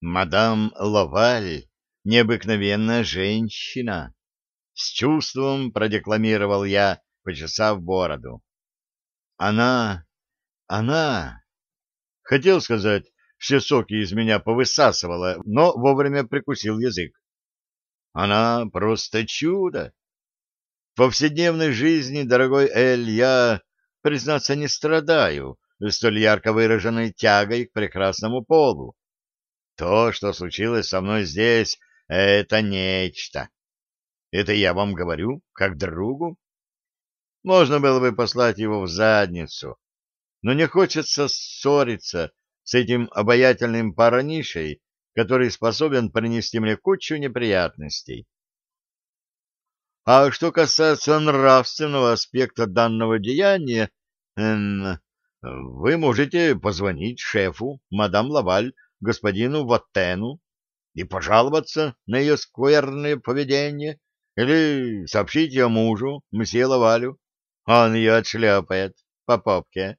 Мадам Лаваль — необыкновенная женщина. С чувством продекламировал я, почесав бороду. Она... она... Хотел сказать, все соки из меня повысасывала, но вовремя прикусил язык. Она просто чудо. В повседневной жизни, дорогой Эль, я, признаться, не страдаю столь ярко выраженной тягой к прекрасному полу. То, что случилось со мной здесь, — это нечто. Это я вам говорю, как другу. Можно было бы послать его в задницу, но не хочется ссориться с этим обаятельным парнишей, который способен принести мне кучу неприятностей. А что касается нравственного аспекта данного деяния, эм, вы можете позвонить шефу, мадам Лаваль, господину Ваттену, и пожаловаться на ее скверное поведение, или сообщить ее мужу, мсье Лавалю. Он ее отшляпает по попке.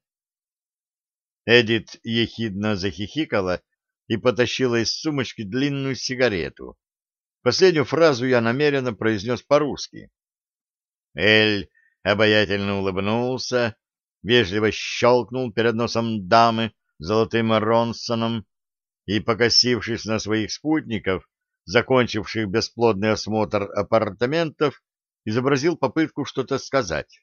Эдит ехидно захихикала и потащила из сумочки длинную сигарету. Последнюю фразу я намеренно произнес по-русски. Эль обаятельно улыбнулся, вежливо щелкнул перед носом дамы золотым ронсоном и, покосившись на своих спутников, закончивших бесплодный осмотр апартаментов, изобразил попытку что-то сказать.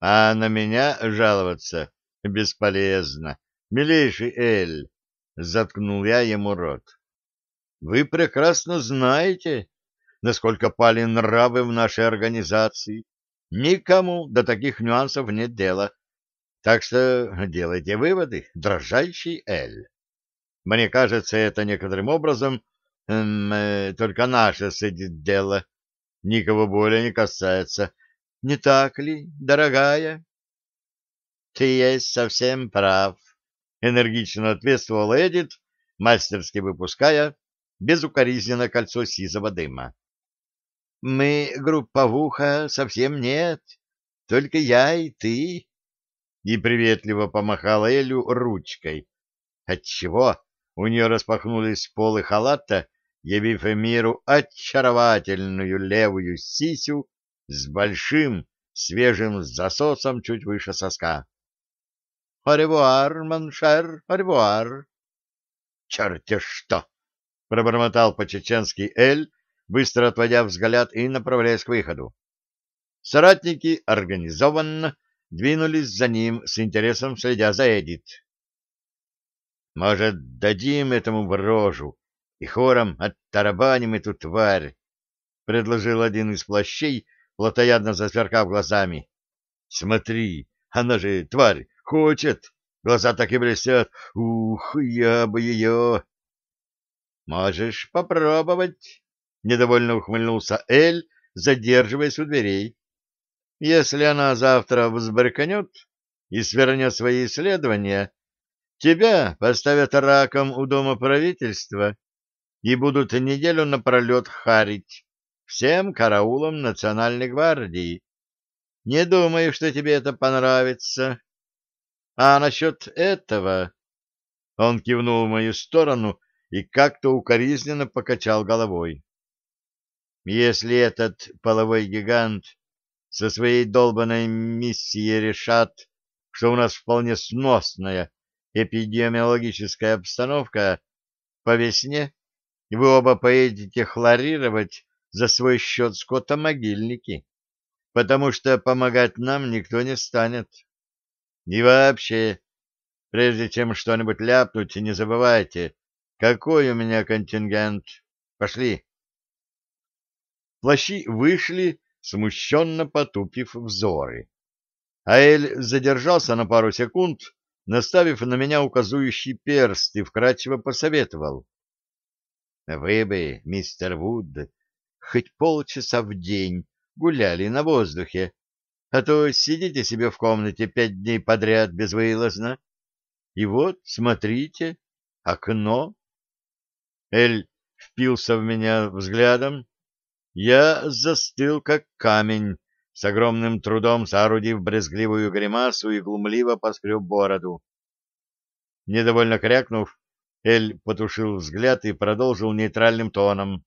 А на меня жаловаться бесполезно. Милейший Эль, заткнул я ему рот. Вы прекрасно знаете, насколько пали нравы в нашей организации. Никому до таких нюансов нет дела. Так что делайте выводы, дрожайший Эль. Мне кажется, это некоторым образом эм, э, только наше сидит дело. Никого более не касается. Не так ли, дорогая? — Ты есть совсем прав, — энергично ответствовал Эдит, мастерски выпуская безукоризненно кольцо сизого дыма. — Мы, групповуха, совсем нет, только я и ты. И приветливо помахала Элю ручкой, отчего у нее распахнулись полы халата, явив миру очаровательную левую сисю с большим свежим засосом чуть выше соска. — Оревуар, маншер, оревуар. — Черт что! — пробормотал по-чеченски Эль, быстро отводя взгляд и направляясь к выходу. Соратники организованно двинулись за ним, с интересом следя за Эдит. Может, дадим этому в рожу и хором оттарабаним эту тварь? — предложил один из плащей, плотоядно засверкав глазами. — Смотри, она же, тварь, хочет. Глаза так и блестят. Ух, я бы ее... — Можешь попробовать, — недовольно ухмыльнулся Эль, задерживаясь у дверей. — Если она завтра взбрыканет и свернет свои исследования, Тебя поставят раком у дома правительства и будут неделю напролет харить всем караулам Национальной гвардии. Не думаю, что тебе это понравится. А насчет этого... Он кивнул в мою сторону и как-то укоризненно покачал головой. Если этот половой гигант со своей долбанной миссией решат, что у нас вполне сносная эпидемиологическая обстановка по весне, и вы оба поедете хлорировать за свой счет скотомогильники, потому что помогать нам никто не станет. И вообще, прежде чем что-нибудь ляпнуть, не забывайте, какой у меня контингент. Пошли. Плащи вышли, смущенно потупив взоры. Аэль задержался на пару секунд, наставив на меня указующий перст и вкратчиво посоветовал. — Вы бы, мистер Вуд, хоть полчаса в день гуляли на воздухе, а то сидите себе в комнате пять дней подряд безвылазно. И вот, смотрите, окно. Эль впился в меня взглядом. Я застыл, как камень, с огромным трудом соорудив брезгливую гримасу и глумливо поскреб бороду. Недовольно крякнув, Эль потушил взгляд и продолжил нейтральным тоном.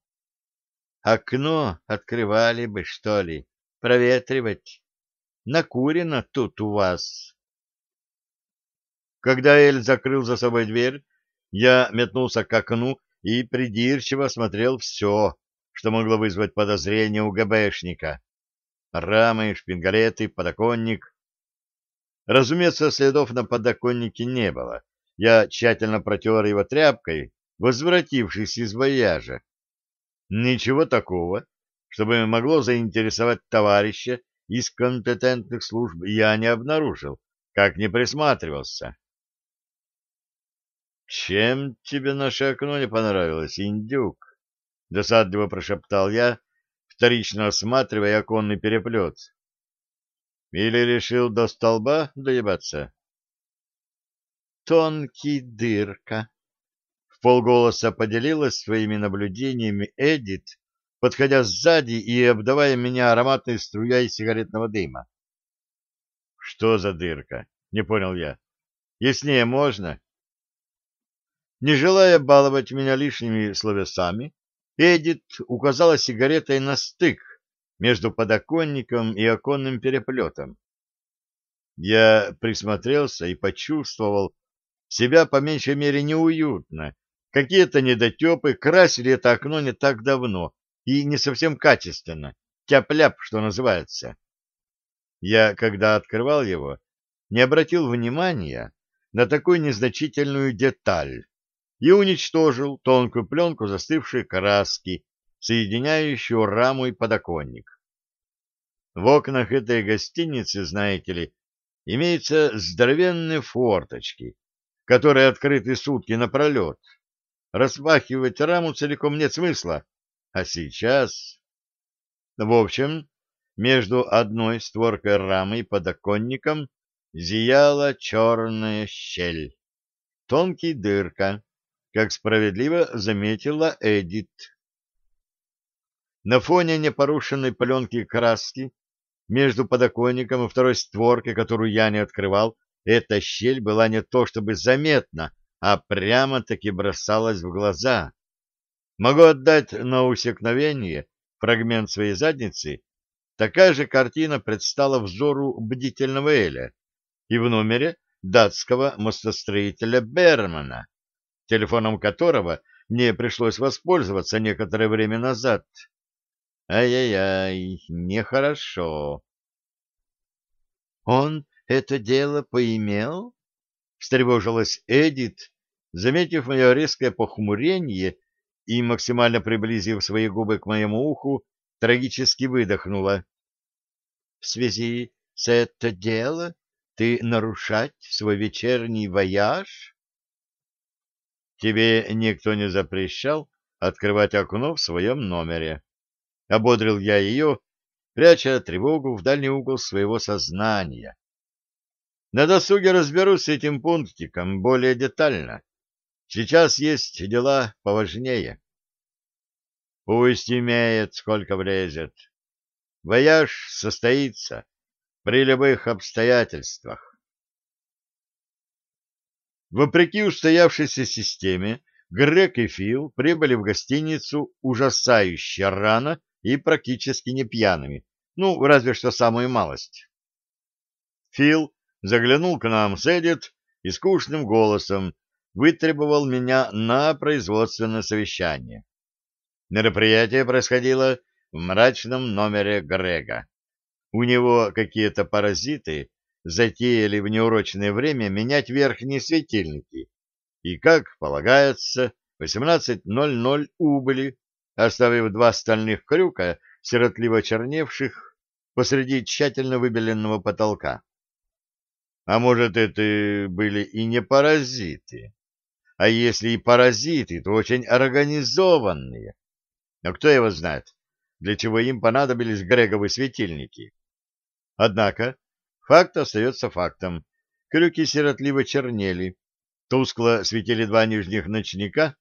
Окно открывали бы, что ли, проветривать. Накурено тут у вас. Когда Эль закрыл за собой дверь, я метнулся к окну и придирчиво смотрел все, что могло вызвать подозрение у ГБшника. Рамы, шпингалеты, подоконник. Разумеется, следов на подоконнике не было. Я тщательно протер его тряпкой, возвратившись из вояжа. Ничего такого, чтобы могло заинтересовать товарища из компетентных служб, я не обнаружил, как не присматривался. «Чем тебе наше окно не понравилось, индюк?» — досадливо прошептал я, вторично осматривая оконный переплет. «Или решил до столба доебаться?» «Тонкий дырка», полголоса поделилась своими наблюдениями Эдит, подходя сзади и обдавая меня ароматной струей сигаретного дыма. — Что за дырка? — не понял я. — Яснее можно? Не желая баловать меня лишними словесами, Эдит указала сигаретой на стык между подоконником и оконным переплетом. Я присмотрелся и почувствовал себя по меньшей мере неуютно, Какие-то недотепы красили это окно не так давно и не совсем качественно, тяп-ляп, что называется. Я, когда открывал его, не обратил внимания на такую незначительную деталь и уничтожил тонкую пленку застывшей краски, соединяющую раму и подоконник. В окнах этой гостиницы, знаете ли, имеются здоровенные форточки, которые открыты сутки напролет, Распахивать раму целиком нет смысла. А сейчас... В общем, между одной створкой рамы и подоконником зияла черная щель. Тонкий дырка, как справедливо заметила Эдит. На фоне непорушенной пленки краски между подоконником и второй створкой, которую я не открывал, эта щель была не то чтобы заметна, а прямо-таки бросалась в глаза. Могу отдать на усекновение фрагмент своей задницы. Такая же картина предстала взору бдительного Эля и в номере датского мостостроителя Бермана, телефоном которого мне пришлось воспользоваться некоторое время назад. Ай-яй-яй, нехорошо. Он это дело поимел? встревожилась Эдит, заметив мое резкое похмурение и, максимально приблизив свои губы к моему уху, трагически выдохнула. — В связи с это дело ты нарушать свой вечерний вояж? — Тебе никто не запрещал открывать окно в своем номере. Ободрил я ее, пряча тревогу в дальний угол своего сознания. На досуге разберусь с этим пунктиком более детально. Сейчас есть дела поважнее. Пусть имеет, сколько влезет. Вояж состоится при любых обстоятельствах. Вопреки устоявшейся системе, Грег и Фил прибыли в гостиницу ужасающе рано и практически не пьяными, ну, разве что самую малость. Фил заглянул к нам с Эдит и скучным голосом вытребовал меня на производственное совещание. Мероприятие происходило в мрачном номере Грега. У него какие-то паразиты затеяли в неурочное время менять верхние светильники, и, как полагается, в 18.00 убыли, оставив два стальных крюка, сиротливо черневших посреди тщательно выбеленного потолка. А может, это были и не паразиты? А если и паразиты, то очень организованные. Но кто его знает, для чего им понадобились Греговы светильники? Однако факт остается фактом. Крюки сиротливо чернели, тускло светили два нижних ночника,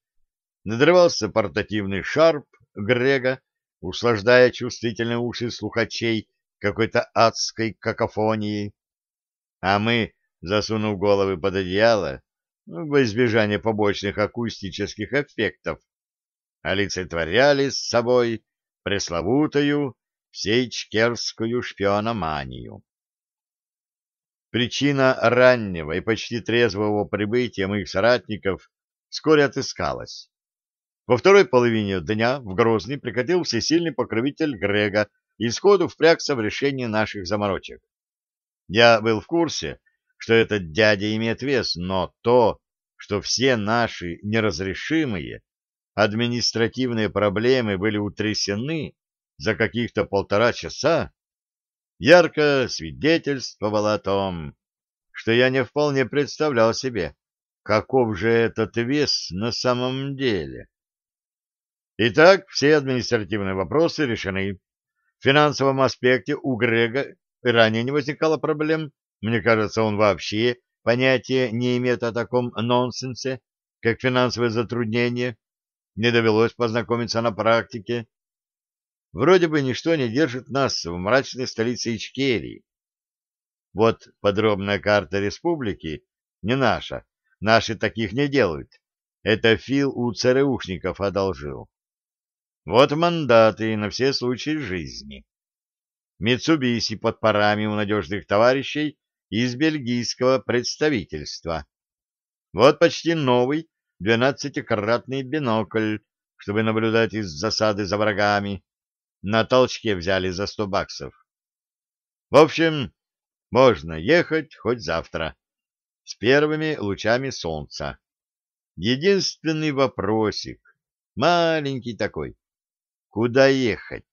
надрывался портативный шарп Грега, услаждая чувствительные уши слухачей какой-то адской какофонией а мы, засунув головы под одеяло, во избежание побочных акустических эффектов, олицетворяли с собой пресловутую сейчкерскую шпиономанию. Причина раннего и почти трезвого прибытия моих соратников вскоре отыскалась. Во второй половине дня в Грозный прикатил всесильный покровитель Грега и сходу впрягся в решение наших заморочек. Я был в курсе, что этот дядя имеет вес, но то, что все наши неразрешимые административные проблемы были утрясены за каких-то полтора часа, ярко свидетельствовало о том, что я не вполне представлял себе, каков же этот вес на самом деле. Итак, все административные вопросы решены. В финансовом аспекте у Грега ранее не возникало проблем. Мне кажется, он вообще понятия не имеет о таком нонсенсе, как финансовое затруднение. Не довелось познакомиться на практике. Вроде бы ничто не держит нас в мрачной столице Ичкерии. Вот подробная карта республики не наша. Наши таких не делают. Это Фил у ЦРУшников одолжил. Вот мандаты на все случаи жизни. Митсубиси под парами у надежных товарищей из бельгийского представительства. Вот почти новый двенадцатикратный бинокль, чтобы наблюдать из засады за врагами. На толчке взяли за сто баксов. В общем, можно ехать хоть завтра, с первыми лучами солнца. Единственный вопросик, маленький такой, Куда ехать?